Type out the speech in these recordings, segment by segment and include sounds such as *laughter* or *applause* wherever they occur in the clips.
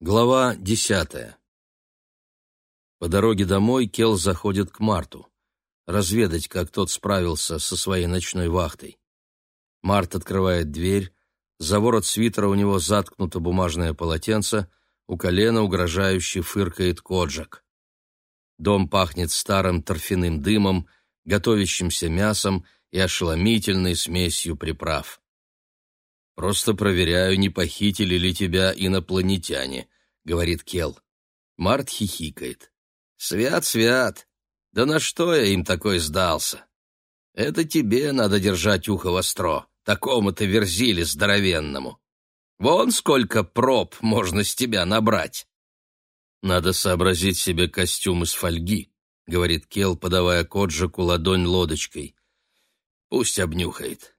Глава десятая. По дороге домой Кел заходит к Марту. Разведать, как тот справился со своей ночной вахтой. Март открывает дверь. За ворот свитера у него заткнуто бумажное полотенце, у колена угрожающе фыркает коджак. Дом пахнет старым торфяным дымом, готовящимся мясом и ошеломительной смесью приправ. «Просто проверяю, не похитили ли тебя инопланетяне», — говорит Кел. Март хихикает. «Свят, свят! Да на что я им такой сдался? Это тебе надо держать ухо востро, такому-то верзили здоровенному. Вон сколько проб можно с тебя набрать!» «Надо сообразить себе костюм из фольги», — говорит Кел, подавая Коджику ладонь лодочкой. «Пусть обнюхает».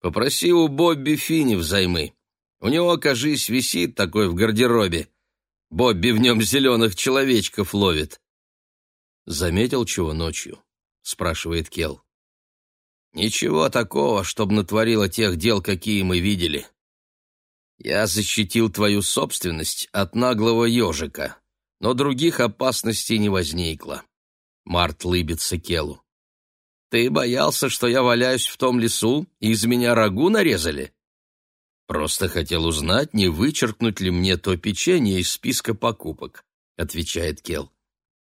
Попроси у Бобби Фини взаймы. У него, кажись, висит такой в гардеробе. Бобби в нем зеленых человечков ловит. Заметил чего ночью? спрашивает Кел. Ничего такого, чтоб натворило тех дел, какие мы видели. Я защитил твою собственность от наглого ежика, но других опасностей не возникло. Март лыбится Келу. Ты боялся, что я валяюсь в том лесу, и из меня рагу нарезали? Просто хотел узнать, не вычеркнуть ли мне то печенье из списка покупок, отвечает Кел.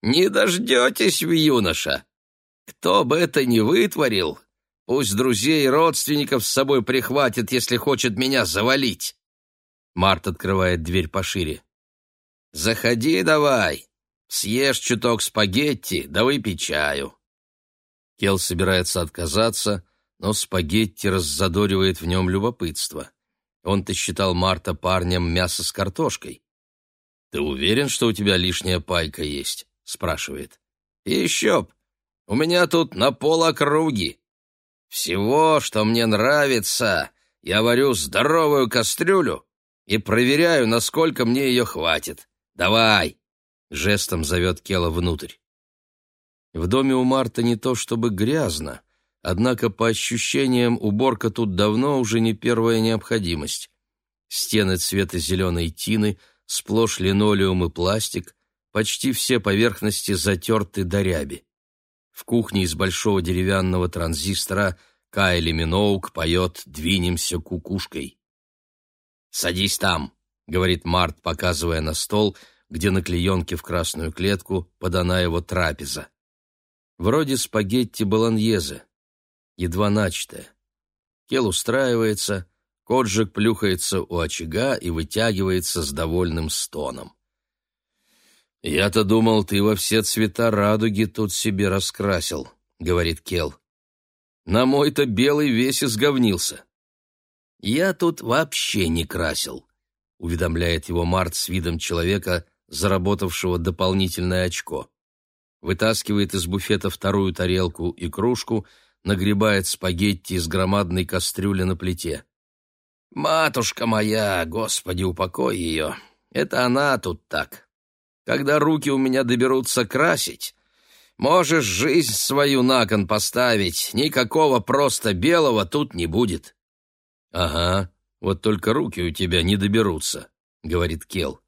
Не дождетесь вы, юноша. Кто бы это ни вытворил, пусть друзей и родственников с собой прихватит, если хочет меня завалить. Март открывает дверь пошире. Заходи давай, съешь чуток спагетти, да выпей чаю. Кел собирается отказаться, но спагетти раззадоривает в нем любопытство. Он-то считал Марта парнем мясо с картошкой. «Ты уверен, что у тебя лишняя пайка есть?» — спрашивает. «Еще б! У меня тут на полокруги. Всего, что мне нравится, я варю здоровую кастрюлю и проверяю, насколько мне ее хватит. Давай!» Жестом зовет Кела внутрь. В доме у Марта не то чтобы грязно, однако по ощущениям уборка тут давно уже не первая необходимость. Стены цвета зеленой тины, сплошь линолеум и пластик, почти все поверхности затерты до ряби. В кухне из большого деревянного транзистора Кайли Миноук поет «Двинемся кукушкой». «Садись там», — говорит Март, показывая на стол, где на клеенке в красную клетку подана его трапеза. Вроде спагетти болоньезе, едва начатое. Кел устраивается, Коджик плюхается у очага и вытягивается с довольным стоном. «Я-то думал, ты во все цвета радуги тут себе раскрасил», — говорит Кел. «На мой-то белый весь изговнился». «Я тут вообще не красил», — уведомляет его Март с видом человека, заработавшего дополнительное очко вытаскивает из буфета вторую тарелку и кружку, нагребает спагетти из громадной кастрюли на плите. «Матушка моя, Господи, упокой ее! Это она тут так. Когда руки у меня доберутся красить, можешь жизнь свою на кон поставить, никакого просто белого тут не будет». «Ага, вот только руки у тебя не доберутся», — говорит Кел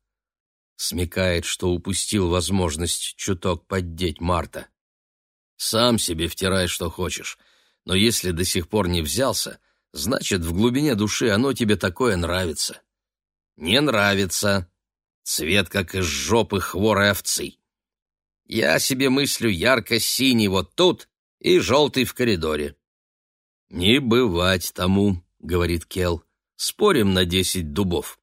смекает, что упустил возможность чуток поддеть Марта. Сам себе втирай, что хочешь, но если до сих пор не взялся, значит, в глубине души оно тебе такое нравится. Не нравится. Цвет, как из жопы хворой овцы. Я себе мыслю ярко-синий вот тут и желтый в коридоре. «Не бывать тому», — говорит Кел. «Спорим на десять дубов».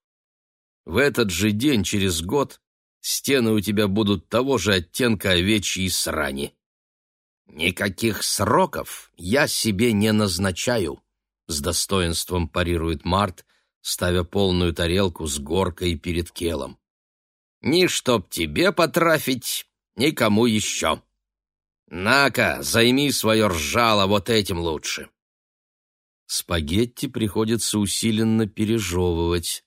В этот же день, через год, стены у тебя будут того же оттенка овечьей срани. «Никаких сроков я себе не назначаю», — с достоинством парирует Март, ставя полную тарелку с горкой перед келом. «Ни чтоб тебе потрафить, никому еще. На-ка, займи свое ржало вот этим лучше». Спагетти приходится усиленно пережевывать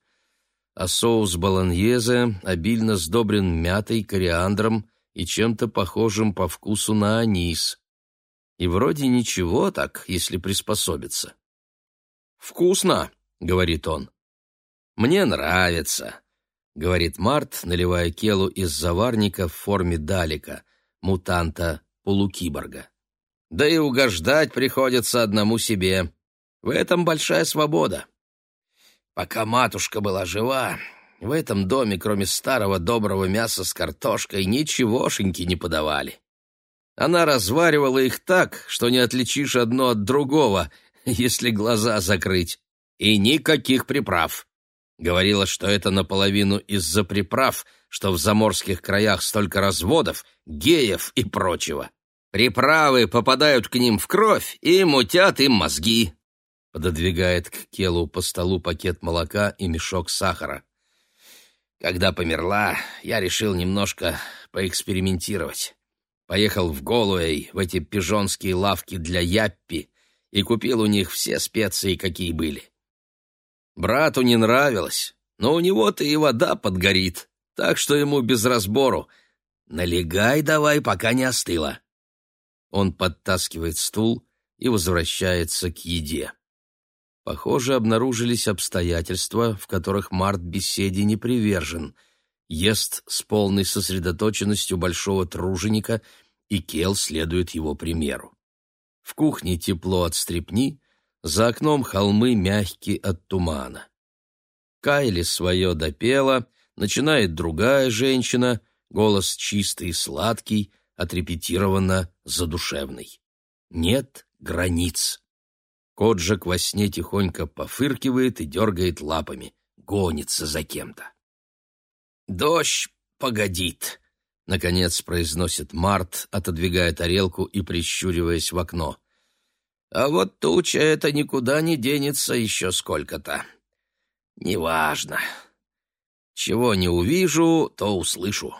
а соус болоньезе обильно сдобрен мятой, кориандром и чем-то похожим по вкусу на анис. И вроде ничего так, если приспособиться. «Вкусно», — говорит он. «Мне нравится. — говорит Март, наливая Келу из заварника в форме далика, мутанта-полукиборга. «Да и угождать приходится одному себе. В этом большая свобода. Пока матушка была жива, в этом доме, кроме старого доброго мяса с картошкой, ничегошеньки не подавали. Она разваривала их так, что не отличишь одно от другого, *laughs* если глаза закрыть. И никаких приправ. Говорила, что это наполовину из-за приправ, что в заморских краях столько разводов, геев и прочего. Приправы попадают к ним в кровь и мутят им мозги. Пододвигает к Келу по столу пакет молока и мешок сахара. Когда померла, я решил немножко поэкспериментировать. Поехал в Голуэй, в эти пижонские лавки для яппи, и купил у них все специи, какие были. Брату не нравилось, но у него-то и вода подгорит, так что ему без разбору. Налегай давай, пока не остыла. Он подтаскивает стул и возвращается к еде. Похоже, обнаружились обстоятельства, в которых Март беседе не привержен. Ест с полной сосредоточенностью большого труженика, и Кел следует его примеру. В кухне тепло от стрепни, за окном холмы мягкие от тумана. Кайли свое допела, начинает другая женщина, голос чистый и сладкий, отрепетированно задушевный. Нет границ. Коджик во сне тихонько пофыркивает и дергает лапами, гонится за кем-то. «Дождь погодит», — наконец произносит Март, отодвигая тарелку и прищуриваясь в окно. «А вот туча эта никуда не денется еще сколько-то. Неважно. Чего не увижу, то услышу».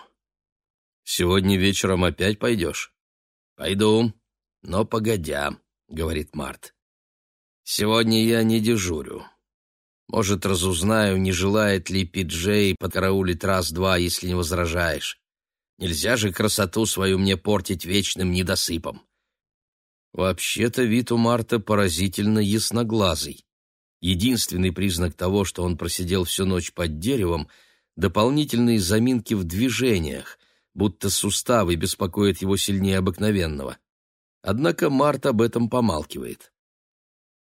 «Сегодня вечером опять пойдешь?» «Пойду, но погодя», — говорит Март. Сегодня я не дежурю. Может, разузнаю, не желает ли Пиджей подкараулить раз-два, если не возражаешь. Нельзя же красоту свою мне портить вечным недосыпом. Вообще-то вид у Марта поразительно ясноглазый. Единственный признак того, что он просидел всю ночь под деревом, дополнительные заминки в движениях, будто суставы беспокоят его сильнее обыкновенного. Однако Март об этом помалкивает.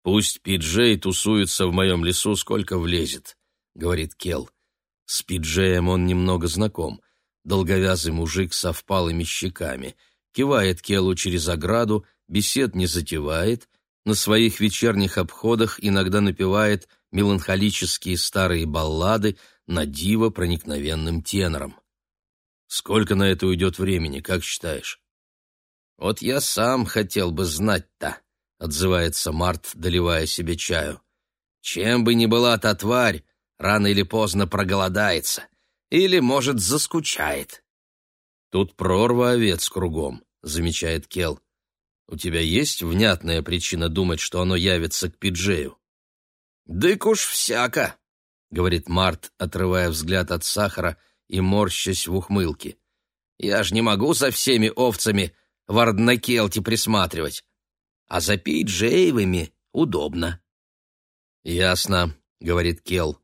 «Пусть Пиджей тусуется в моем лесу, сколько влезет», — говорит Кел. С Пиджеем он немного знаком. Долговязый мужик со впалыми щеками. Кивает Келу через ограду, бесед не затевает, на своих вечерних обходах иногда напевает меланхолические старые баллады на диво проникновенным тенором. Сколько на это уйдет времени, как считаешь? Вот я сам хотел бы знать-то, отзывается Март, доливая себе чаю. Чем бы ни была та тварь, рано или поздно проголодается или, может, заскучает. Тут прорва овец кругом, замечает Кел. У тебя есть внятная причина думать, что оно явится к Пиджею? Дык уж всяко, говорит Март, отрывая взгляд от сахара и морщась в ухмылке. Я ж не могу за всеми овцами в Арднакелте присматривать а за Пейджеевыми удобно. «Ясно», — говорит Келл.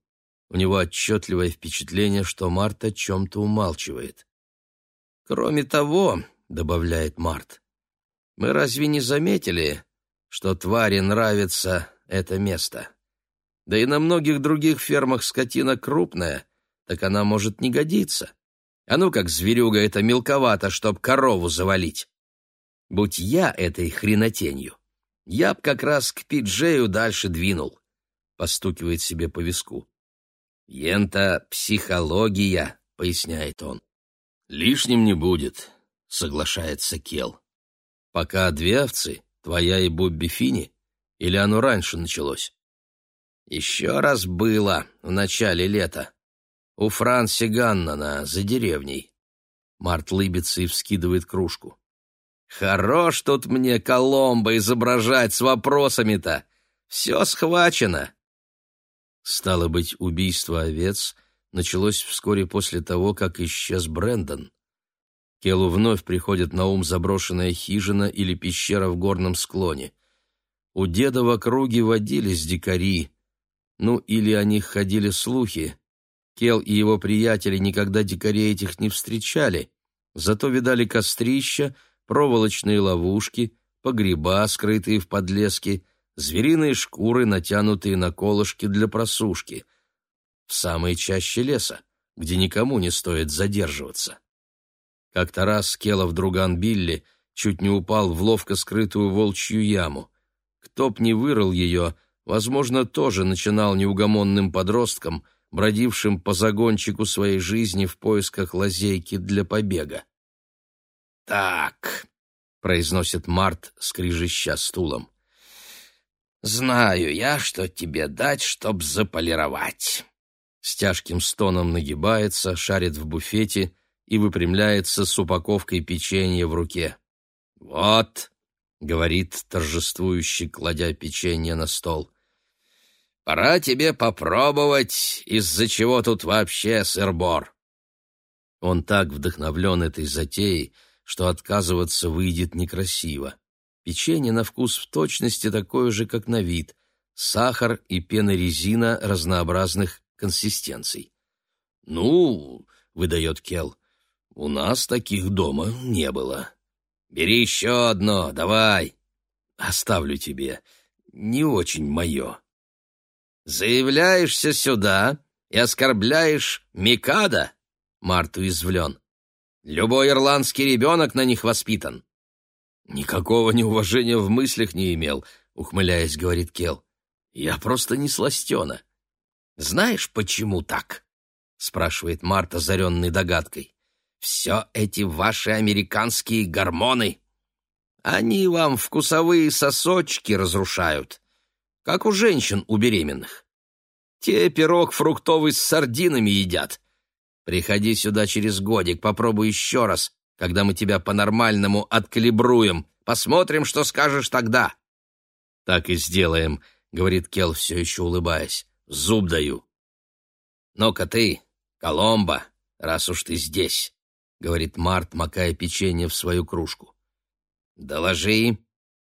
У него отчетливое впечатление, что Март о чем-то умалчивает. «Кроме того», — добавляет Март, — «мы разве не заметили, что твари нравится это место? Да и на многих других фермах скотина крупная, так она может не годиться. А ну как зверюга это мелковато, чтоб корову завалить. Будь я этой хренотенью, я б как раз к Пиджею дальше двинул. Постукивает себе по виску. Ента психология, поясняет он. Лишним не будет, соглашается Кел. Пока две овцы, твоя и Бобби Фини, или оно раньше началось? Еще раз было в начале лета. У Франси Ганнана за деревней. Март лыбится и вскидывает кружку. Хорош тут мне Коломбо изображать с вопросами-то. Все схвачено. Стало быть, убийство овец началось вскоре после того, как исчез Брендон. Келу вновь приходит на ум заброшенная хижина или пещера в горном склоне. У деда в округе водились дикари, ну или о них ходили слухи. Кел и его приятели никогда дикарей этих не встречали, зато видали кострища, проволочные ловушки, погреба, скрытые в подлеске, звериные шкуры, натянутые на колышки для просушки. В самой чаще леса, где никому не стоит задерживаться. Как-то раз Келов друган Билли чуть не упал в ловко скрытую волчью яму. Кто б не вырыл ее, возможно, тоже начинал неугомонным подростком, бродившим по загончику своей жизни в поисках лазейки для побега. «Так», — произносит Март, скрижища стулом, — «знаю я, что тебе дать, чтоб заполировать». С тяжким стоном нагибается, шарит в буфете и выпрямляется с упаковкой печенья в руке. «Вот», — говорит торжествующе, кладя печенье на стол, — «пора тебе попробовать, из-за чего тут вообще сыр-бор». Он так вдохновлен этой затеей, что отказываться выйдет некрасиво. Печенье на вкус в точности такое же, как на вид. Сахар и пенорезина разнообразных консистенций. «Ну, — выдает Кел, — у нас таких дома не было. Бери еще одно, давай. Оставлю тебе. Не очень мое». «Заявляешься сюда и оскорбляешь Микада?» Март уязвлен. Любой ирландский ребенок на них воспитан. Никакого неуважения в мыслях не имел, ухмыляясь, говорит Кел. Я просто не сластена. Знаешь, почему так? спрашивает Март, озаренный догадкой. Все эти ваши американские гормоны. Они вам вкусовые сосочки разрушают, как у женщин у беременных. Те пирог фруктовый с сардинами едят, Приходи сюда через годик, попробуй еще раз, когда мы тебя по-нормальному откалибруем. Посмотрим, что скажешь тогда». «Так и сделаем», — говорит Кел, все еще улыбаясь. «Зуб даю». «Ну-ка ты, Коломбо, раз уж ты здесь», — говорит Март, макая печенье в свою кружку. «Доложи.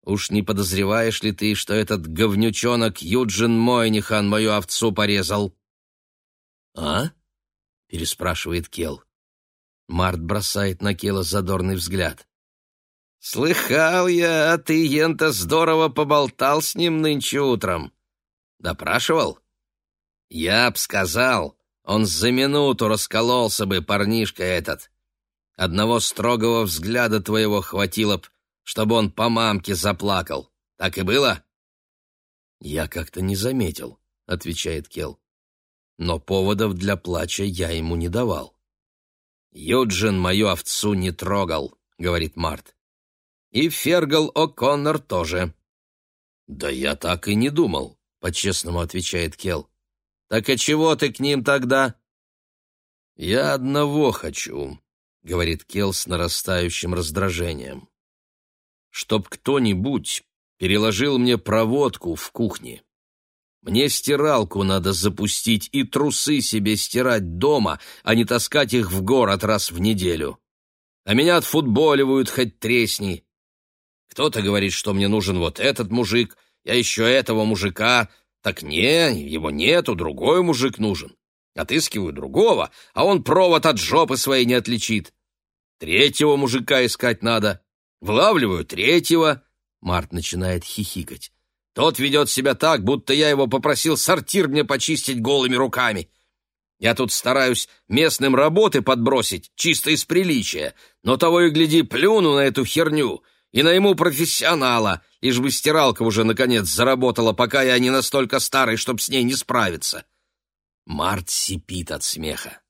Уж не подозреваешь ли ты, что этот говнючонок Юджин Мойнихан мою овцу порезал?» «А?» Переспрашивает Кел. Март бросает на Кела задорный взгляд. «Слыхал я, а ты, Ента, здорово поболтал с ним нынче утром. Допрашивал?» «Я б сказал, он за минуту раскололся бы, парнишка этот. Одного строгого взгляда твоего хватило б, чтобы он по мамке заплакал. Так и было?» «Я как-то не заметил», — отвечает Кел но поводов для плача я ему не давал. «Юджин мою овцу не трогал», — говорит Март. «И Фергал О'Коннор тоже». «Да я так и не думал», — по-честному отвечает Кел. «Так и чего ты к ним тогда?» «Я одного хочу», — говорит Кел с нарастающим раздражением. «Чтоб кто-нибудь переложил мне проводку в кухне. Мне стиралку надо запустить и трусы себе стирать дома, а не таскать их в город раз в неделю. А меня отфутболивают хоть тресни. Кто-то говорит, что мне нужен вот этот мужик, я еще этого мужика. Так не, его нету, другой мужик нужен. Отыскиваю другого, а он провод от жопы своей не отличит. Третьего мужика искать надо. Вылавливаю третьего. Март начинает хихикать. Тот ведет себя так, будто я его попросил сортир мне почистить голыми руками. Я тут стараюсь местным работы подбросить, чисто из приличия, но того и гляди, плюну на эту херню и найму профессионала, лишь бы стиралка уже, наконец, заработала, пока я не настолько старый, чтобы с ней не справиться. Март сипит от смеха.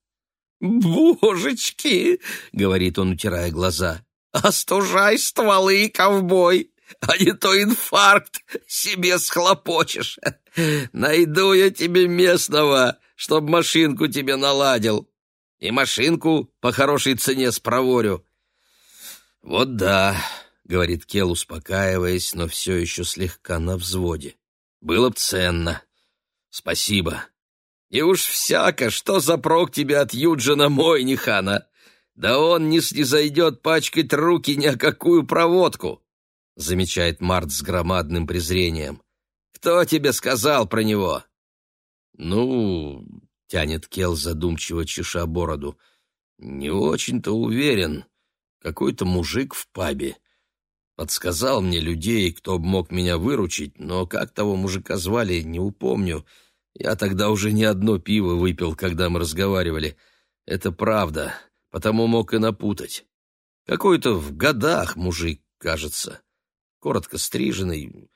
«Божечки!» — говорит он, утирая глаза. «Остужай стволы, ковбой! А не то инфаркт себе схлопочешь. Найду я тебе местного, чтоб машинку тебе наладил. И машинку по хорошей цене спроворю. Вот да, — говорит Кел, успокаиваясь, но все еще слегка на взводе. Было б ценно. Спасибо. И уж всяко, что за прок тебе от Юджина Мойнихана. Да он не снизойдет пачкать руки ни о какую проводку замечает Март с громадным презрением. Кто тебе сказал про него? Ну, тянет Кел задумчиво чеша бороду. Не очень-то уверен. Какой-то мужик в пабе. Подсказал мне людей, кто мог меня выручить, но как того мужика звали, не упомню. Я тогда уже не одно пиво выпил, когда мы разговаривали. Это правда, потому мог и напутать. Какой-то в годах мужик, кажется. Коротко стриженный,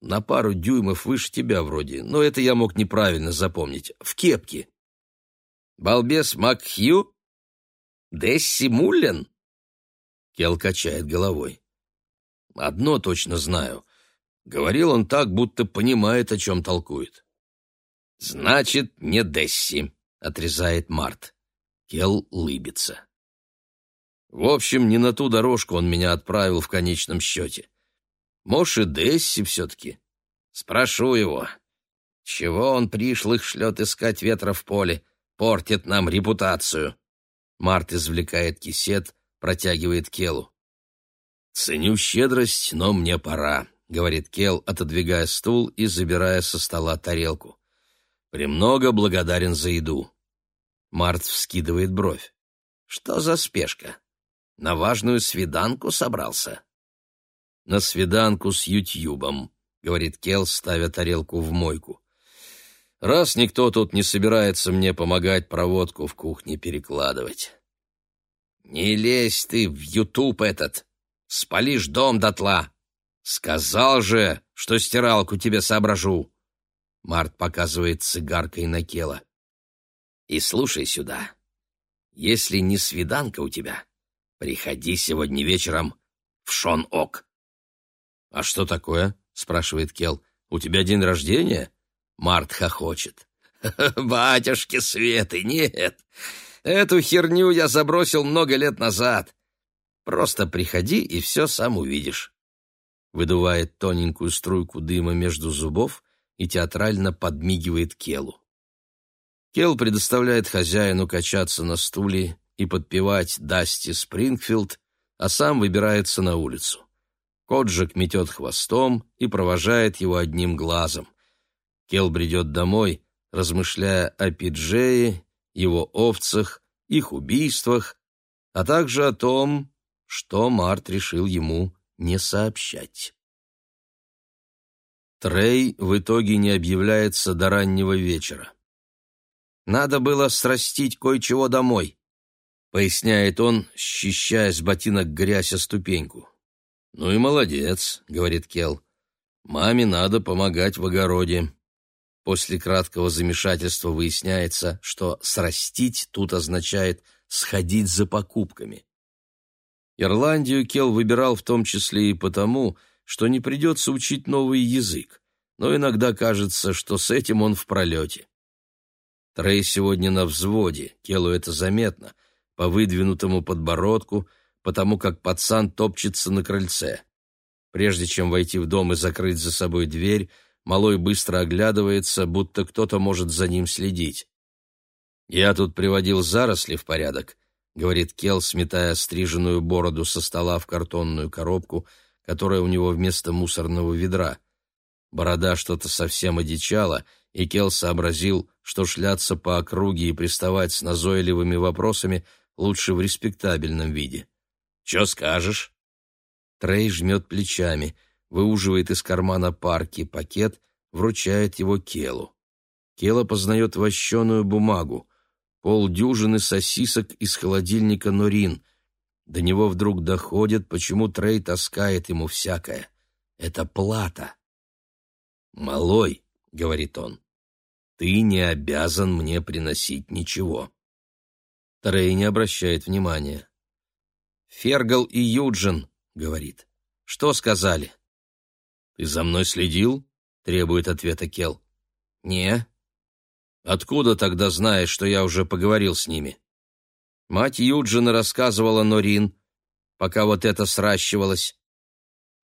на пару дюймов выше тебя вроде, но это я мог неправильно запомнить. В кепке. Балбес Макхью? Десси Муллен? Кел качает головой. Одно точно знаю. Говорил он так, будто понимает, о чем толкует. «Значит, не Десси», — отрезает Март. Кел лыбится. В общем, не на ту дорожку он меня отправил в конечном счете. Может, и Десси все-таки. Спрошу его. Чего он пришлых шлет искать ветра в поле? Портит нам репутацию. Март извлекает кисет, протягивает Келу. «Ценю щедрость, но мне пора», — говорит Кел, отодвигая стул и забирая со стола тарелку. «Премного благодарен за еду». Март вскидывает бровь. «Что за спешка? На важную свиданку собрался?» «На свиданку с Ютьюбом», — говорит Кел, ставя тарелку в мойку. «Раз никто тут не собирается мне помогать проводку в кухне перекладывать». «Не лезь ты в Ютуб этот!» спалишь дом дотла. Сказал же, что стиралку тебе соображу. Март показывает цигаркой на Кела. И слушай сюда. Если не свиданка у тебя, приходи сегодня вечером в Шон-Ок. А что такое? спрашивает Кел. У тебя день рождения? Март хохочет. *laughs* Батюшки Светы, нет. Эту херню я забросил много лет назад. Просто приходи, и все сам увидишь». Выдувает тоненькую струйку дыма между зубов и театрально подмигивает Келу. Кел предоставляет хозяину качаться на стуле и подпевать Дасти Спрингфилд, а сам выбирается на улицу. Коджик метет хвостом и провожает его одним глазом. Кел бредет домой, размышляя о Пиджее, его овцах, их убийствах, а также о том, что Март решил ему не сообщать. Трей в итоге не объявляется до раннего вечера. «Надо было срастить кое-чего домой», — поясняет он, счищая с ботинок грязь о ступеньку. «Ну и молодец», — говорит Кел. «Маме надо помогать в огороде». После краткого замешательства выясняется, что «срастить» тут означает «сходить за покупками». Ирландию Кел выбирал в том числе и потому, что не придется учить новый язык, но иногда кажется, что с этим он в пролете. Трей сегодня на взводе, Келу это заметно, по выдвинутому подбородку, потому как пацан топчется на крыльце. Прежде чем войти в дом и закрыть за собой дверь, малой быстро оглядывается, будто кто-то может за ним следить. Я тут приводил заросли в порядок, — говорит Кел, сметая стриженную бороду со стола в картонную коробку, которая у него вместо мусорного ведра. Борода что-то совсем одичала, и Кел сообразил, что шляться по округе и приставать с назойливыми вопросами лучше в респектабельном виде. «Чё скажешь?» Трей жмет плечами, выуживает из кармана парки пакет, вручает его Келу. Кела познает вощеную бумагу — полдюжины сосисок из холодильника Норин. До него вдруг доходит, почему Трей таскает ему всякое. Это плата. «Малой», — говорит он, — «ты не обязан мне приносить ничего». Трей не обращает внимания. «Фергал и Юджин», — говорит. «Что сказали?» «Ты за мной следил?» — требует ответа Кел. «Не», Откуда тогда знаешь, что я уже поговорил с ними? Мать Юджина рассказывала Норин, пока вот это сращивалось.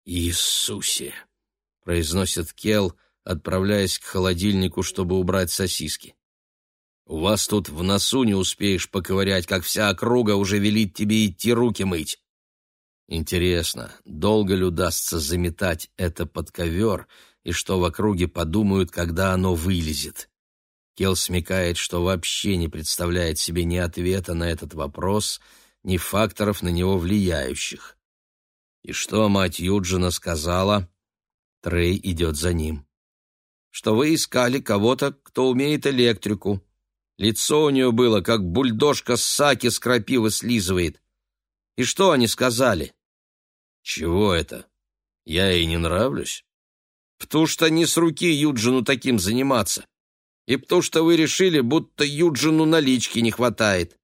«Иисусе!» — произносит Кел, отправляясь к холодильнику, чтобы убрать сосиски. «У вас тут в носу не успеешь поковырять, как вся округа уже велит тебе идти руки мыть». Интересно, долго ли удастся заметать это под ковер, и что в округе подумают, когда оно вылезет? Келл смекает, что вообще не представляет себе ни ответа на этот вопрос, ни факторов на него влияющих. И что мать Юджина сказала? Трей идет за ним. Что вы искали кого-то, кто умеет электрику. Лицо у нее было, как бульдожка с саки с крапивы слизывает. И что они сказали? Чего это? Я ей не нравлюсь? Потому что не с руки Юджину таким заниматься. И потому что вы решили, будто Юджину налички не хватает.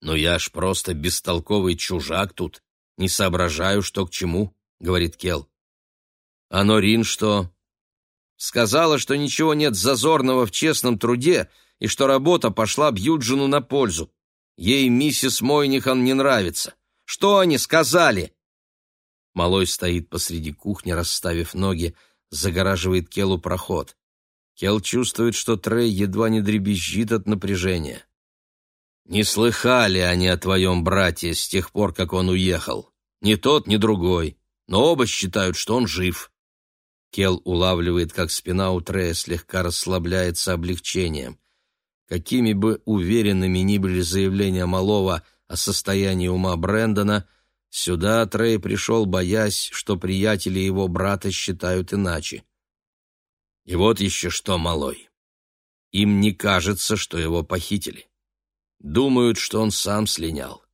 Но я ж просто бестолковый чужак тут. Не соображаю, что к чему, — говорит Кел. А Норин что? Сказала, что ничего нет зазорного в честном труде и что работа пошла Бьюджину на пользу. Ей миссис Мойнихан не нравится. Что они сказали?» Малой стоит посреди кухни, расставив ноги, загораживает Келу проход. Кел чувствует, что Трей едва не дребезжит от напряжения. «Не слыхали они о твоем брате с тех пор, как он уехал. Ни тот, ни другой. Но оба считают, что он жив». Кел улавливает, как спина у Трея слегка расслабляется облегчением. Какими бы уверенными ни были заявления Малова о состоянии ума Брэндона, сюда Трей пришел, боясь, что приятели его брата считают иначе. И вот еще что, малой. Им не кажется, что его похитили. Думают, что он сам слинял.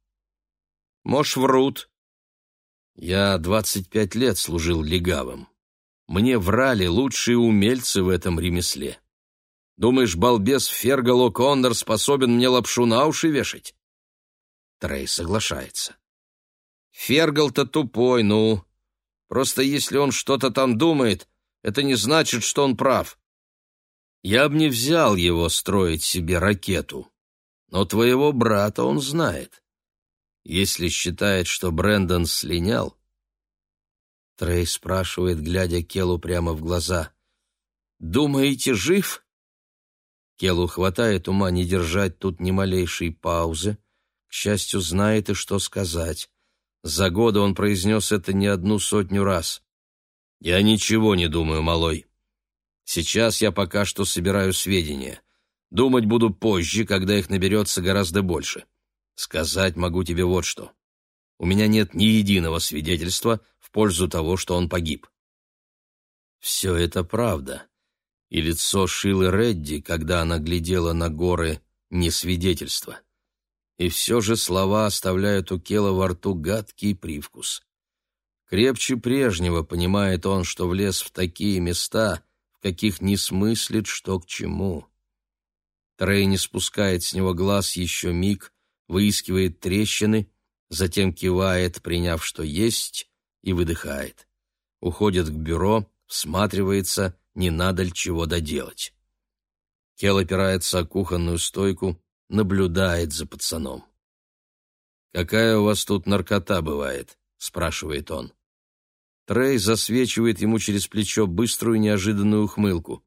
Может, врут. Я двадцать пять лет служил легавым. Мне врали лучшие умельцы в этом ремесле. Думаешь, балбес Фергало Коннор способен мне лапшу на уши вешать?» Трей соглашается. «Фергал-то тупой, ну. Просто если он что-то там думает, это не значит, что он прав. Я бы не взял его строить себе ракету, но твоего брата он знает. Если считает, что Брэндон слинял...» Трей спрашивает, глядя Келу прямо в глаза. «Думаете, жив?» Келу хватает ума не держать тут ни малейшей паузы. К счастью, знает и что сказать. За годы он произнес это не одну сотню раз. «Я ничего не думаю, малой. Сейчас я пока что собираю сведения. Думать буду позже, когда их наберется гораздо больше. Сказать могу тебе вот что. У меня нет ни единого свидетельства в пользу того, что он погиб». Все это правда и лицо Шилы Редди, когда она глядела на горы, не свидетельство. И все же слова оставляют у Кела во рту гадкий привкус. Крепче прежнего понимает он, что влез в такие места, в каких не смыслит, что к чему. Трей не спускает с него глаз еще миг, выискивает трещины, затем кивает, приняв, что есть, и выдыхает. Уходит к бюро, всматривается — не надо ли чего доделать. Кел опирается о кухонную стойку, наблюдает за пацаном. «Какая у вас тут наркота бывает?» — спрашивает он. Трей засвечивает ему через плечо быструю неожиданную ухмылку.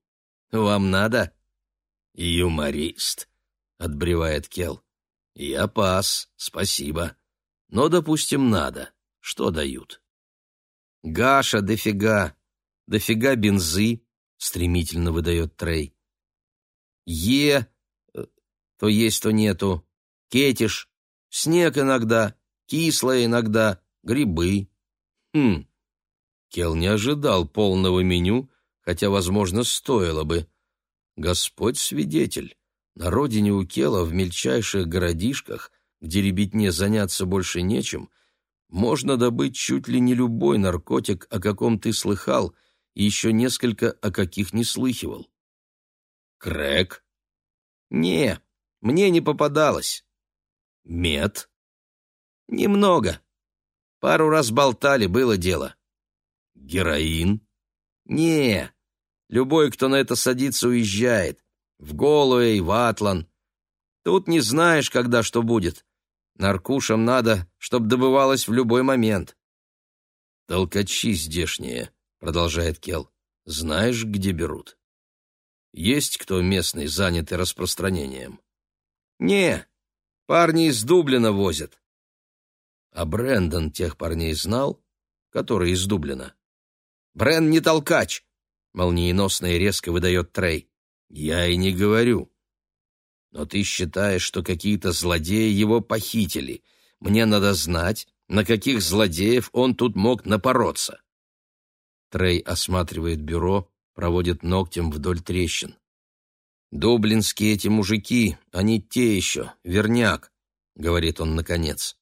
«Вам надо?» «Юморист», — отбревает Кел. «Я пас, спасибо. Но, допустим, надо. Что дают?» «Гаша дофига, дофига бензы, стремительно выдает Трей. Е, э, то есть, то нету. Кетиш, снег иногда, кислое иногда, грибы. Хм. Кел не ожидал полного меню, хотя, возможно, стоило бы. Господь свидетель, на родине у Кела в мельчайших городишках, где ребятне заняться больше нечем, можно добыть чуть ли не любой наркотик, о каком ты слыхал — и еще несколько, о каких не слыхивал. Крэк? Не, мне не попадалось. Мед? Немного. Пару раз болтали, было дело. Героин? Не, любой, кто на это садится, уезжает. В Голуэй, в Атлан. Тут не знаешь, когда что будет. Наркушам надо, чтоб добывалось в любой момент. Толкачи здешние, продолжает Кел. Знаешь, где берут? Есть кто местный, занятый распространением? Не, парни из Дублина возят. А Брэндон тех парней знал, которые из Дублина? Брэн не толкач, молниеносно и резко выдает Трей. Я и не говорю. Но ты считаешь, что какие-то злодеи его похитили. Мне надо знать, на каких злодеев он тут мог напороться. Трей осматривает бюро, проводит ногтем вдоль трещин. «Дублинские эти мужики, они те еще, верняк», — говорит он наконец.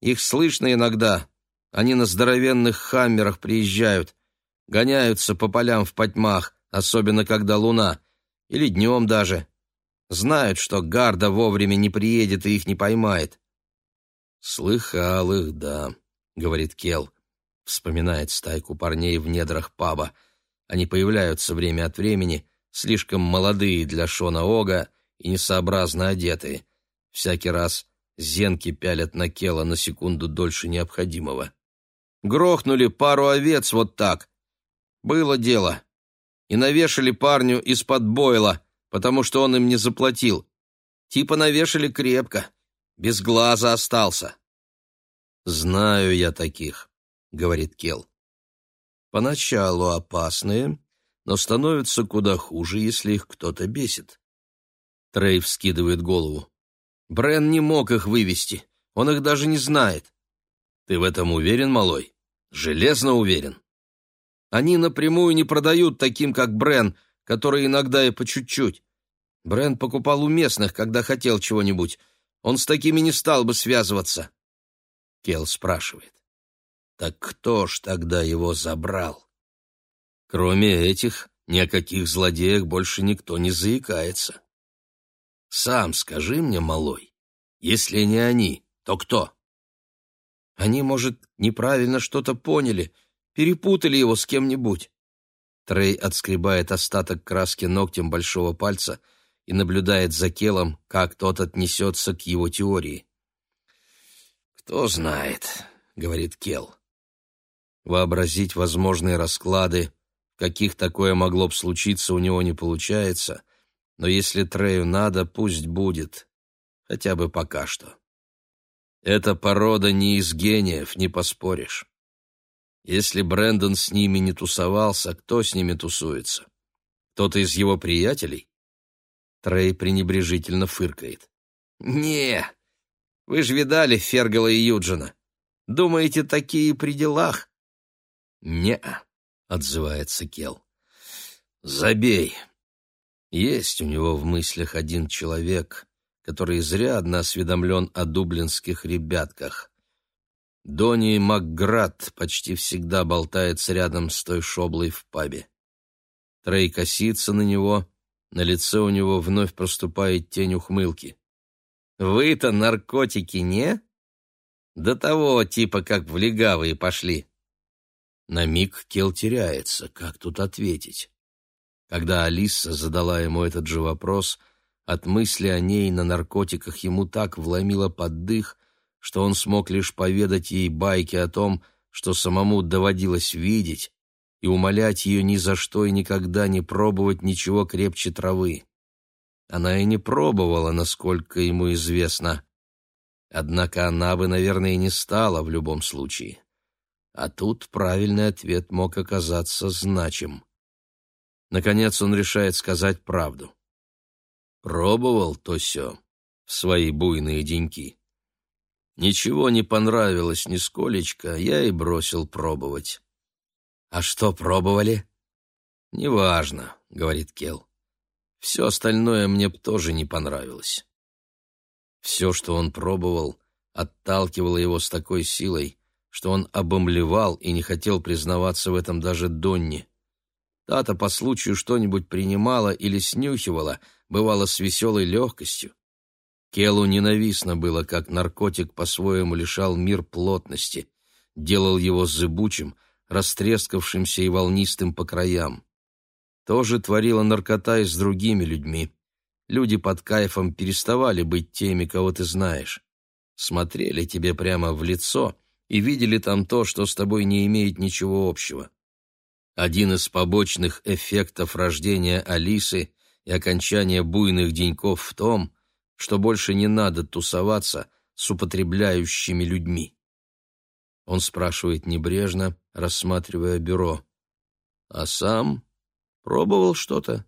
«Их слышно иногда. Они на здоровенных хаммерах приезжают, гоняются по полям в потьмах, особенно когда луна, или днем даже. Знают, что гарда вовремя не приедет и их не поймает». «Слыхал их, да», — говорит Кел. Вспоминает стайку парней в недрах паба. Они появляются время от времени, слишком молодые для Шона Ога и несообразно одетые. Всякий раз зенки пялят на Кела на секунду дольше необходимого. Грохнули пару овец вот так. Было дело. И навешали парню из-под бойла, потому что он им не заплатил. Типа навешали крепко. Без глаза остался. «Знаю я таких», — говорит Кел. «Поначалу опасные, но становятся куда хуже, если их кто-то бесит». Трей вскидывает голову. Брен не мог их вывести. Он их даже не знает. Ты в этом уверен, малой? Железно уверен. Они напрямую не продают таким, как Брен, который иногда и по чуть-чуть. Брен покупал у местных, когда хотел чего-нибудь. Он с такими не стал бы связываться. Кел спрашивает. Так кто ж тогда его забрал? Кроме этих, ни о каких злодеях больше никто не заикается. Сам скажи мне, малой, если не они, то кто? Они, может, неправильно что-то поняли, перепутали его с кем-нибудь. Трей отскребает остаток краски ногтем большого пальца и наблюдает за Келом, как тот отнесется к его теории. «Кто знает», — говорит Кел. Вообразить возможные расклады, каких такое могло бы случиться, у него не получается, но если Трею надо, пусть будет, хотя бы пока что. Эта порода не из гениев, не поспоришь. Если Брэндон с ними не тусовался, кто с ними тусуется? Кто-то из его приятелей? Трей пренебрежительно фыркает. «Не, вы же видали Фергала и Юджина. Думаете, такие при делах?» «Не-а», отзывается Кел. «Забей. Есть у него в мыслях один человек, который изрядно осведомлен о дублинских ребятках. Донни Макград почти всегда болтается рядом с той шоблой в пабе. Трей косится на него, на лице у него вновь проступает тень ухмылки. «Вы-то наркотики не? До того типа как в легавые пошли». На миг Кел теряется, как тут ответить. Когда Алиса задала ему этот же вопрос, от мысли о ней на наркотиках ему так вломило под дых, что он смог лишь поведать ей байки о том, что самому доводилось видеть, и умолять ее ни за что и никогда не пробовать ничего крепче травы. Она и не пробовала, насколько ему известно. Однако она бы, наверное, не стала в любом случае. А тут правильный ответ мог оказаться значим. Наконец он решает сказать правду. Пробовал то все в свои буйные деньки. Ничего не понравилось нисколечко, я и бросил пробовать. «А что пробовали?» «Неважно», — говорит Кел. «Все остальное мне б тоже не понравилось». Все, что он пробовал, отталкивало его с такой силой, что он обомлевал и не хотел признаваться в этом даже Донни. Тата по случаю что-нибудь принимала или снюхивала, бывало с веселой легкостью. Келу ненавистно было, как наркотик по-своему лишал мир плотности, делал его зыбучим, растрескавшимся и волнистым по краям. То же творила наркота и с другими людьми. Люди под кайфом переставали быть теми, кого ты знаешь. Смотрели тебе прямо в лицо и видели там то, что с тобой не имеет ничего общего. Один из побочных эффектов рождения Алисы и окончания буйных деньков в том, что больше не надо тусоваться с употребляющими людьми. Он спрашивает небрежно, рассматривая бюро. А сам пробовал что-то?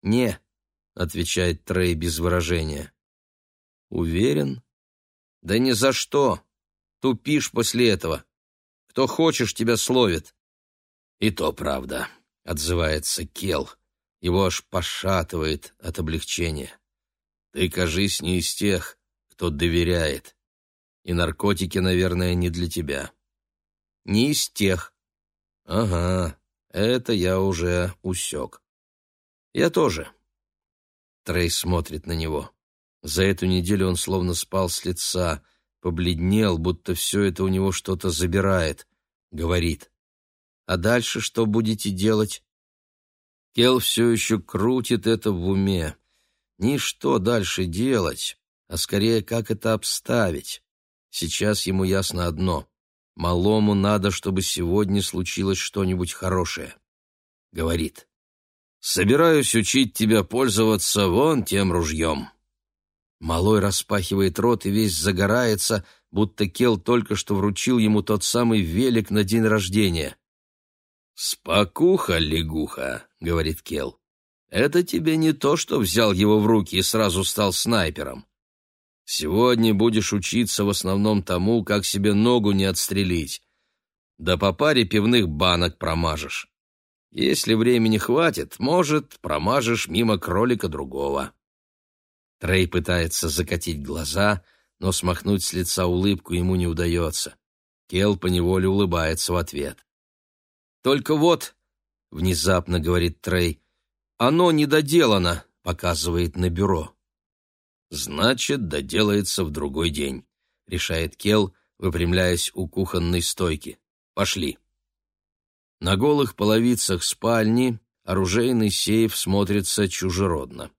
«Не», — отвечает Трей без выражения. «Уверен?» «Да ни за что. Тупишь после этого. Кто хочешь, тебя словит». «И то правда», — отзывается Кел. Его аж пошатывает от облегчения. «Ты, кажись, не из тех, кто доверяет. И наркотики, наверное, не для тебя». «Не из тех». «Ага, это я уже усек». «Я тоже». Трей смотрит на него. За эту неделю он словно спал с лица, побледнел, будто все это у него что-то забирает. Говорит. «А дальше что будете делать?» Кел все еще крутит это в уме. Не что дальше делать, а скорее как это обставить. Сейчас ему ясно одно. Малому надо, чтобы сегодня случилось что-нибудь хорошее. Говорит. «Собираюсь учить тебя пользоваться вон тем ружьем». Малой распахивает рот и весь загорается, будто Кел только что вручил ему тот самый велик на день рождения. «Спокуха, лягуха», — говорит Кел. «Это тебе не то, что взял его в руки и сразу стал снайпером. Сегодня будешь учиться в основном тому, как себе ногу не отстрелить. Да по паре пивных банок промажешь. Если времени хватит, может, промажешь мимо кролика другого». Трей пытается закатить глаза, но смахнуть с лица улыбку ему не удается. Кел поневоле улыбается в ответ. «Только вот», — внезапно говорит Трей, — «оно недоделано», — показывает на бюро. «Значит, доделается в другой день», — решает Кел, выпрямляясь у кухонной стойки. «Пошли». На голых половицах спальни оружейный сейф смотрится чужеродно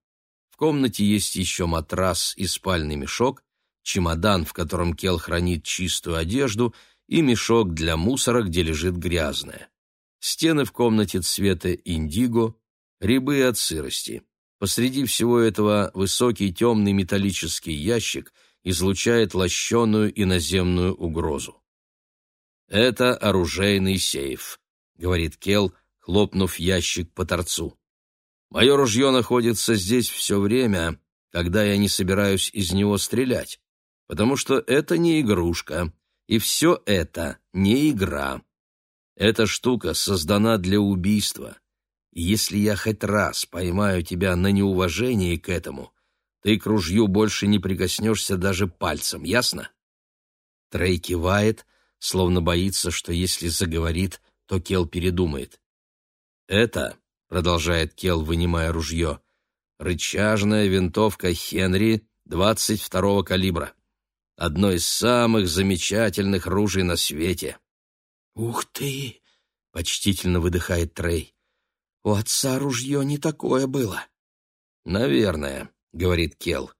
комнате есть еще матрас и спальный мешок, чемодан, в котором Кел хранит чистую одежду, и мешок для мусора, где лежит грязное. Стены в комнате цвета индиго, рябы от сырости. Посреди всего этого высокий темный металлический ящик излучает лощеную иноземную угрозу. «Это оружейный сейф», — говорит Кел, хлопнув ящик по торцу. Мое ружье находится здесь все время, когда я не собираюсь из него стрелять, потому что это не игрушка, и все это не игра. Эта штука создана для убийства. И если я хоть раз поймаю тебя на неуважении к этому, ты к ружью больше не прикоснешься даже пальцем, ясно? Трей кивает, словно боится, что если заговорит, то Кел передумает. Это продолжает Кел, вынимая ружье. Рычажная винтовка Хенри 22-го калибра. Одно из самых замечательных ружей на свете. «Ух ты!» — почтительно выдыхает Трей. «У отца ружье не такое было». «Наверное», — говорит Кел.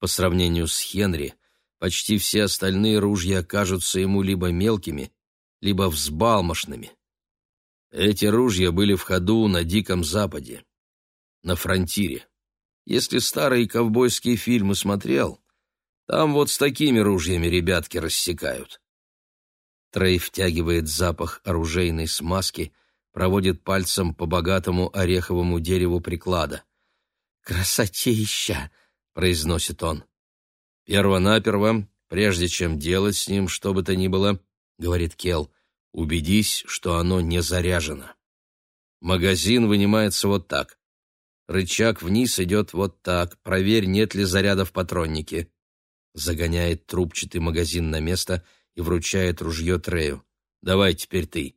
По сравнению с Хенри, почти все остальные ружья кажутся ему либо мелкими, либо взбалмошными. Эти ружья были в ходу на Диком Западе, на фронтире. Если старые ковбойские фильмы смотрел, там вот с такими ружьями ребятки рассекают. Трей втягивает запах оружейной смазки, проводит пальцем по богатому ореховому дереву приклада. «Красотища!» — произносит он. «Первонаперво, прежде чем делать с ним что бы то ни было, — говорит Келл, Убедись, что оно не заряжено. Магазин вынимается вот так. Рычаг вниз идет вот так. Проверь, нет ли заряда в патроннике. Загоняет трубчатый магазин на место и вручает ружье Трею. Давай теперь ты.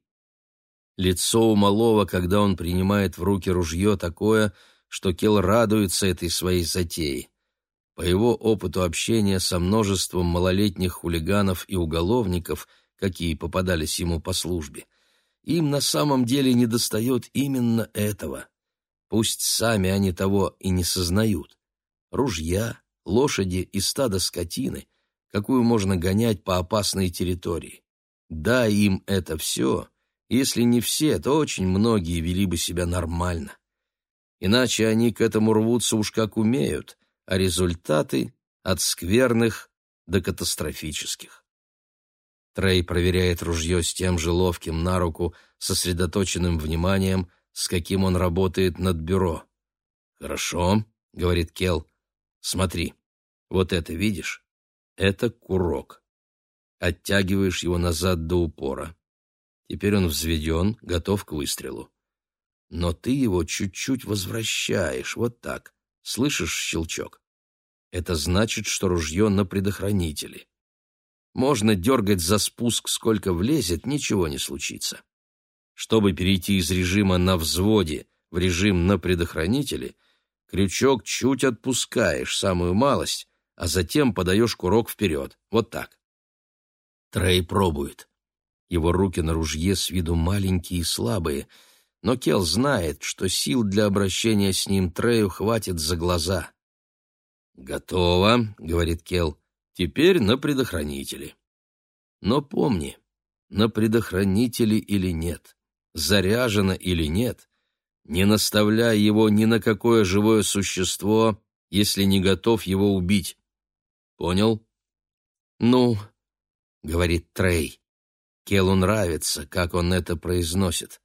Лицо у малого, когда он принимает в руки ружье, такое, что Кел радуется этой своей затее. По его опыту общения со множеством малолетних хулиганов и уголовников – какие попадались ему по службе. Им на самом деле недостает именно этого. Пусть сами они того и не сознают. Ружья, лошади и стадо скотины, какую можно гонять по опасной территории. Да, им это все. Если не все, то очень многие вели бы себя нормально. Иначе они к этому рвутся уж как умеют, а результаты от скверных до катастрофических. Трей проверяет ружье с тем же ловким на руку, сосредоточенным вниманием, с каким он работает над бюро. «Хорошо», — говорит Кел. «Смотри, вот это видишь? Это курок. Оттягиваешь его назад до упора. Теперь он взведен, готов к выстрелу. Но ты его чуть-чуть возвращаешь, вот так. Слышишь щелчок? Это значит, что ружье на предохранителе. Можно дергать за спуск, сколько влезет, ничего не случится. Чтобы перейти из режима на взводе в режим на предохранителе, крючок чуть отпускаешь, самую малость, а затем подаешь курок вперед. Вот так. Трей пробует. Его руки на ружье с виду маленькие и слабые, но Кел знает, что сил для обращения с ним Трею хватит за глаза. «Готово», — говорит Кел, — «теперь на предохранителе». Но помни, на предохранителе или нет, заряжено или нет, не наставляй его ни на какое живое существо, если не готов его убить. Понял? Ну, говорит Трей. Келу нравится, как он это произносит,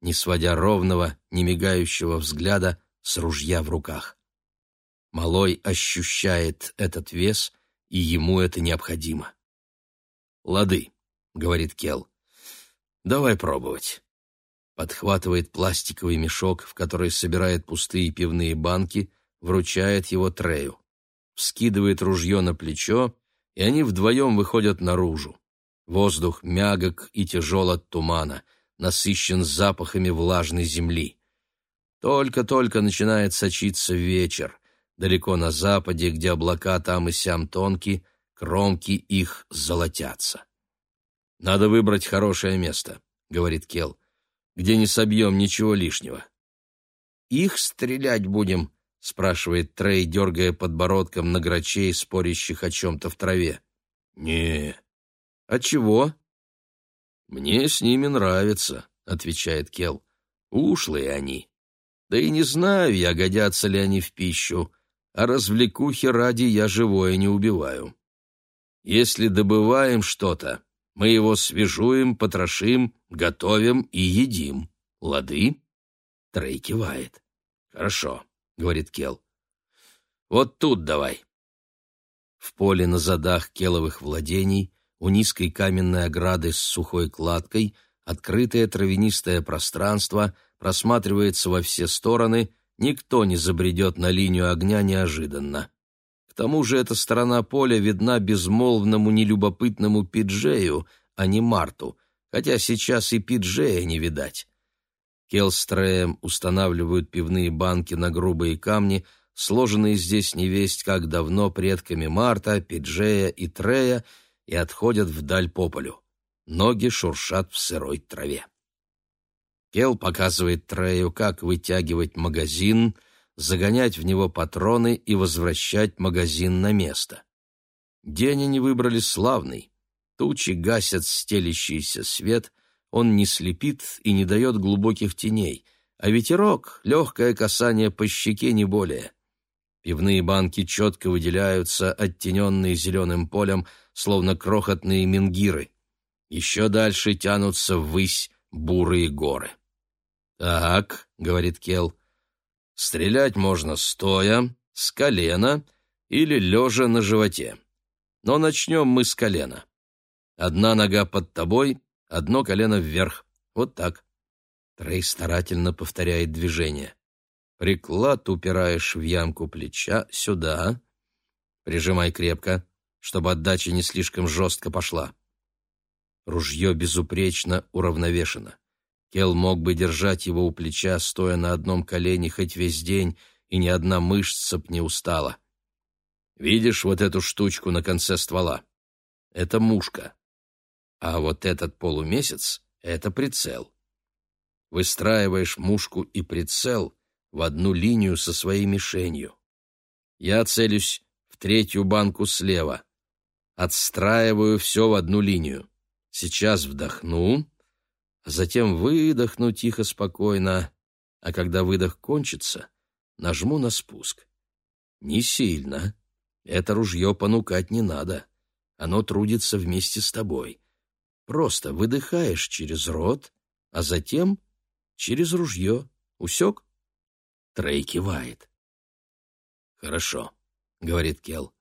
не сводя ровного, не мигающего взгляда с ружья в руках. Малой ощущает этот вес, и ему это необходимо. «Лады», — говорит Кел, — «давай пробовать». Подхватывает пластиковый мешок, в который собирает пустые пивные банки, вручает его Трею. Вскидывает ружье на плечо, и они вдвоем выходят наружу. Воздух мягок и тяжел от тумана, насыщен запахами влажной земли. Только-только начинает сочиться вечер. Далеко на западе, где облака там и сям тонкие, кромки их золотятся. «Надо выбрать хорошее место», — говорит Кел, — «где не собьем ничего лишнего». «Их стрелять будем?» — спрашивает Трей, дергая подбородком на грачей, спорящих о чем-то в траве. «Не, «А чего?» «Мне с ними нравится», — отвечает Кел. «Ушлые они. Да и не знаю я, годятся ли они в пищу, а развлекухи ради я живое не убиваю. Если добываем что-то, мы его свежуем, потрошим, готовим и едим. Лады?» Трей кивает. «Хорошо», — говорит Кел. «Вот тут давай». В поле на задах келовых владений у низкой каменной ограды с сухой кладкой открытое травянистое пространство просматривается во все стороны, никто не забредет на линию огня неожиданно. К тому же эта сторона поля видна безмолвному нелюбопытному Пиджею, а не Марту, хотя сейчас и Пиджея не видать. Келстреем устанавливают пивные банки на грубые камни, сложенные здесь невесть как давно предками Марта, Пиджея и Трея, и отходят вдаль по полю. Ноги шуршат в сырой траве. Кел показывает Трею, как вытягивать магазин, загонять в него патроны и возвращать магазин на место. День они выбрали славный. Тучи гасят стелящийся свет, он не слепит и не дает глубоких теней, а ветерок — легкое касание по щеке, не более. Пивные банки четко выделяются, оттененные зеленым полем, словно крохотные менгиры. Еще дальше тянутся ввысь бурые горы. «Так», — говорит Кел, — «стрелять можно стоя, с колена или лежа на животе. Но начнем мы с колена. Одна нога под тобой, одно колено вверх. Вот так». Трей старательно повторяет движение. Приклад упираешь в ямку плеча, сюда. Прижимай крепко, чтобы отдача не слишком жестко пошла. Ружье безупречно уравновешено. Кел мог бы держать его у плеча, стоя на одном колене хоть весь день, и ни одна мышца б не устала. Видишь вот эту штучку на конце ствола? Это мушка. А вот этот полумесяц — это прицел. Выстраиваешь мушку и прицел в одну линию со своей мишенью. Я целюсь в третью банку слева. Отстраиваю все в одну линию. Сейчас вдохну, затем выдохну тихо, спокойно, а когда выдох кончится, нажму на спуск. Не сильно. Это ружье понукать не надо. Оно трудится вместе с тобой. Просто выдыхаешь через рот, а затем через ружье. Усек? Трей кивает. «Хорошо», — говорит Кел.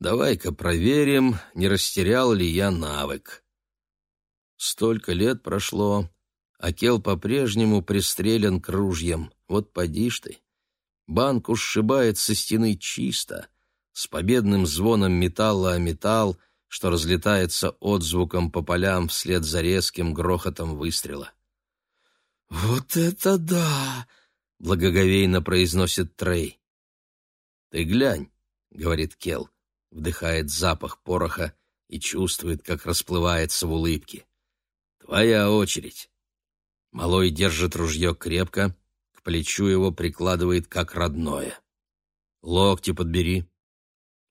«Давай-ка проверим, не растерял ли я навык». Столько лет прошло, а Кел по-прежнему пристрелен к ружьям. Вот поди ж ты. Банку сшибает со стены чисто, с победным звоном металла о металл, что разлетается отзвуком по полям вслед за резким грохотом выстрела. «Вот это да!» — благоговейно произносит Трей. «Ты глянь», — говорит Кел, вдыхает запах пороха и чувствует, как расплывается в улыбке. «Твоя очередь». Малой держит ружье крепко, к плечу его прикладывает как родное. «Локти подбери»,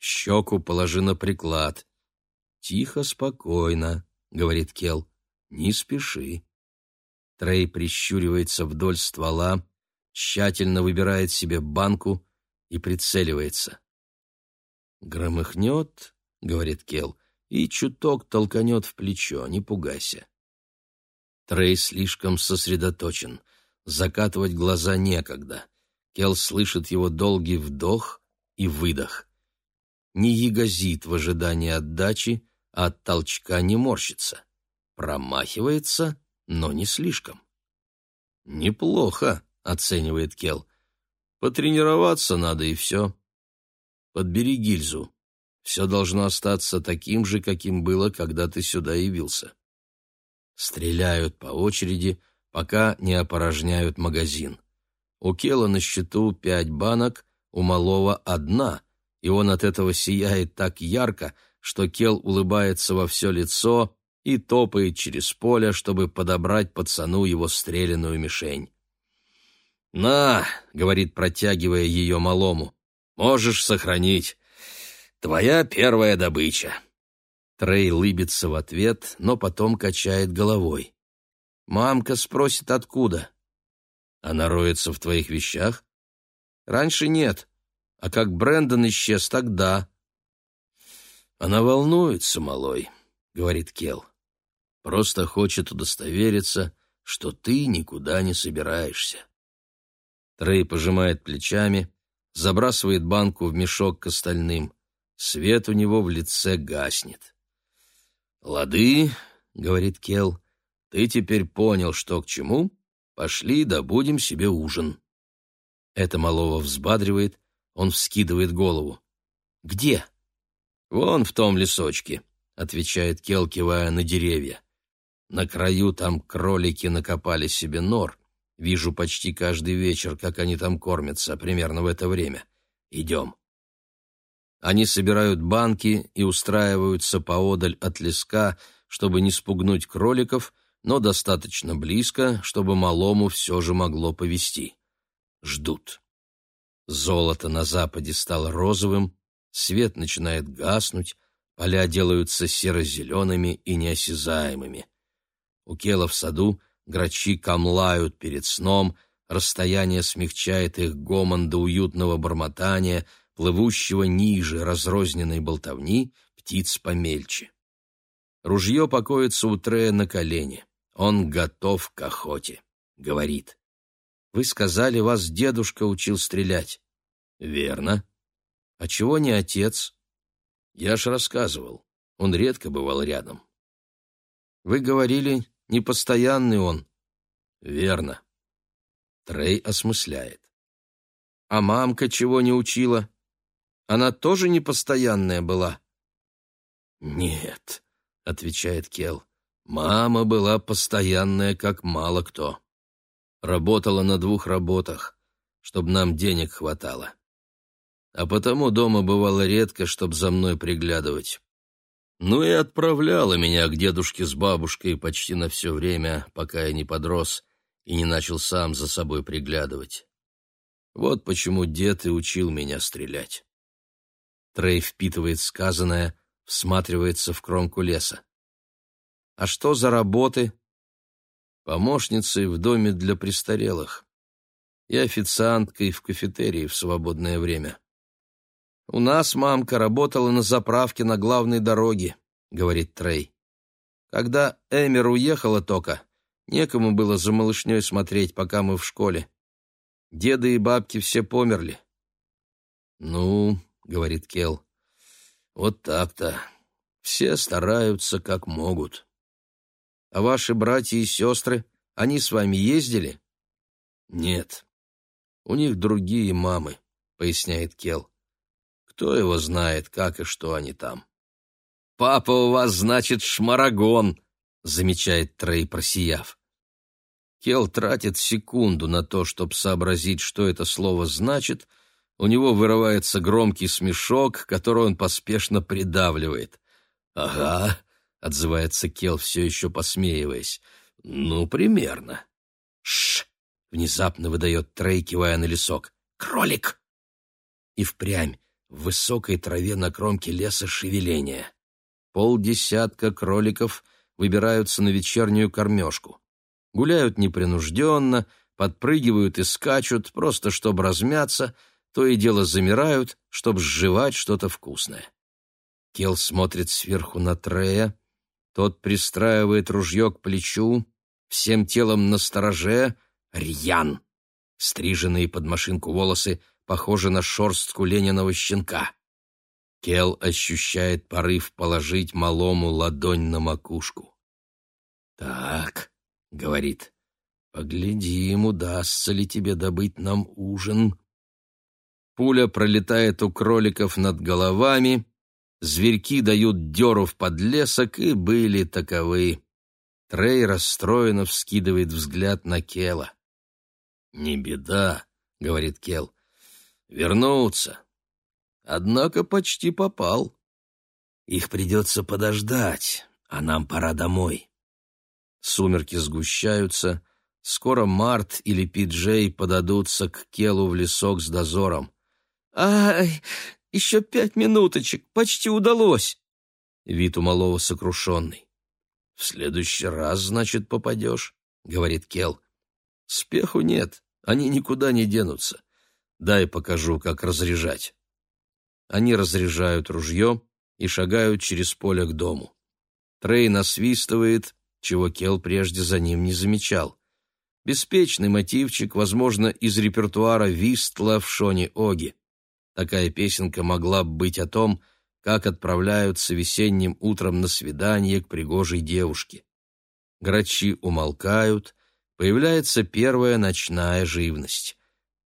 щеку положи на приклад. Тихо, спокойно, говорит Кел. Не спеши. Трей прищуривается вдоль ствола, тщательно выбирает себе банку и прицеливается. Громыхнет, говорит Кел, и чуток толканет в плечо, не пугайся. Трей слишком сосредоточен. Закатывать глаза некогда. Кел слышит его долгий вдох и выдох не ягозит в ожидании отдачи, а от толчка не морщится. Промахивается, но не слишком. «Неплохо», — оценивает Кел. «Потренироваться надо, и все. Подбери гильзу. Все должно остаться таким же, каким было, когда ты сюда явился». Стреляют по очереди, пока не опорожняют магазин. У Кела на счету пять банок, у малого одна — и он от этого сияет так ярко, что Кел улыбается во все лицо и топает через поле, чтобы подобрать пацану его стреляную мишень. «На!» — говорит, протягивая ее малому. «Можешь сохранить. Твоя первая добыча». Трей лыбится в ответ, но потом качает головой. «Мамка спросит, откуда?» «Она роется в твоих вещах?» «Раньше нет а как Брэндон исчез, тогда. Она волнуется, малой, говорит Кел. Просто хочет удостовериться, что ты никуда не собираешься. Трей пожимает плечами, забрасывает банку в мешок к остальным. Свет у него в лице гаснет. «Лады», — говорит Кел, — «ты теперь понял, что к чему? Пошли, добудем себе ужин». Это малого взбадривает, он вскидывает голову. «Где?» «Вон в том лесочке», — отвечает Кел, кивая на деревья. «На краю там кролики накопали себе нор. Вижу почти каждый вечер, как они там кормятся, примерно в это время. Идем». Они собирают банки и устраиваются поодаль от леска, чтобы не спугнуть кроликов, но достаточно близко, чтобы малому все же могло повести. Ждут. Золото на западе стало розовым, свет начинает гаснуть, поля делаются серо-зелеными и неосязаемыми. У Кела в саду грачи камлают перед сном, расстояние смягчает их гомон до уютного бормотания, плывущего ниже разрозненной болтовни птиц помельче. Ружье покоится у Трея на колене. Он готов к охоте. Говорит. Вы сказали, вас дедушка учил стрелять. Верно. А чего не отец? Я ж рассказывал. Он редко бывал рядом. Вы говорили, непостоянный он. Верно. Трей осмысляет. А мамка чего не учила? Она тоже непостоянная была? Нет, отвечает Кел. Мама была постоянная, как мало кто. Работала на двух работах, чтобы нам денег хватало. А потому дома бывало редко, чтоб за мной приглядывать. Ну и отправляла меня к дедушке с бабушкой почти на все время, пока я не подрос и не начал сам за собой приглядывать. Вот почему дед и учил меня стрелять. Трей впитывает сказанное, всматривается в кромку леса. «А что за работы?» помощницей в доме для престарелых и официанткой в кафетерии в свободное время. «У нас мамка работала на заправке на главной дороге», — говорит Трей. «Когда Эмер уехала только, некому было за малышней смотреть, пока мы в школе. Деды и бабки все померли. «Ну, — говорит Кел, — вот так-то. Все стараются как могут. А ваши братья и сестры, они с вами ездили?» «Нет, у них другие мамы», — поясняет Кел. «Кто его знает, как и что они там?» «Папа у вас, значит, шмарагон», — замечает Трей, просияв. Кел тратит секунду на то, чтобы сообразить, что это слово значит. У него вырывается громкий смешок, который он поспешно придавливает. «Ага», — отзывается Кел, все еще посмеиваясь. «Ну, примерно». «Шш!» — внезапно выдает Трей, кивая на лесок. «Кролик!» И впрямь в высокой траве на кромке леса шевеление полдесятка кроликов выбираются на вечернюю кормежку. Гуляют непринужденно, подпрыгивают и скачут, просто чтобы размяться, то и дело замирают, чтобы сживать что-то вкусное. Кел смотрит сверху на Трея, тот пристраивает ружье к плечу, всем телом на стороже, рьян. Стриженные под машинку волосы похожи на шорстку Лениного щенка. Кел ощущает порыв положить малому ладонь на макушку. «Так», — говорит, — «поглядим, удастся ли тебе добыть нам ужин». Пуля пролетает у кроликов над головами, зверьки дают дёру в подлесок и были таковы. Трей расстроенно вскидывает взгляд на Кела. «Не беда», — говорит Кел, — «вернуться, однако почти попал. Их придется подождать, а нам пора домой. Сумерки сгущаются, скоро Март или Пиджей подадутся к Келу в лесок с дозором. «Ай, еще пять минуточек, почти удалось!» Вид у малого сокрушенный. «В следующий раз, значит, попадешь», — говорит Кел. «Спеху нет, они никуда не денутся. Дай покажу, как разряжать». Они разряжают ружье и шагают через поле к дому. Трей насвистывает, чего Кел прежде за ним не замечал. Беспечный мотивчик, возможно, из репертуара Вистла в Шоне Оги. Такая песенка могла бы быть о том, как отправляются весенним утром на свидание к пригожей девушке. Грачи умолкают, появляется первая ночная живность.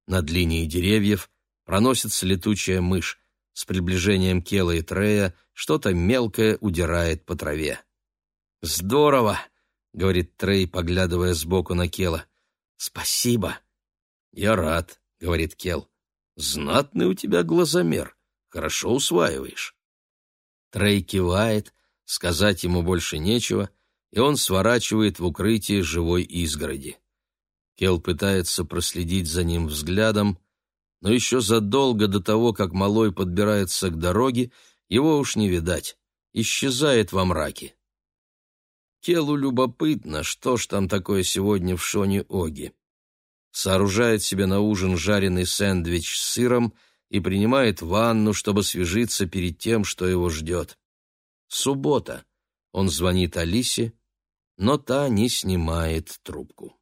Над линией деревьев проносится летучая мышь, с приближением Кела и Трея что-то мелкое удирает по траве. «Здорово!» — говорит Трей, поглядывая сбоку на Кела. «Спасибо!» «Я рад», — говорит Кел. «Знатный у тебя глазомер. Хорошо усваиваешь». Трей кивает, сказать ему больше нечего, и он сворачивает в укрытие живой изгороди. Кел пытается проследить за ним взглядом, но еще задолго до того, как малой подбирается к дороге, его уж не видать, исчезает во мраке. Келу любопытно, что ж там такое сегодня в Шоне-Оги. Сооружает себе на ужин жареный сэндвич с сыром и принимает ванну, чтобы свежиться перед тем, что его ждет. Суббота. Он звонит Алисе, но та не снимает трубку.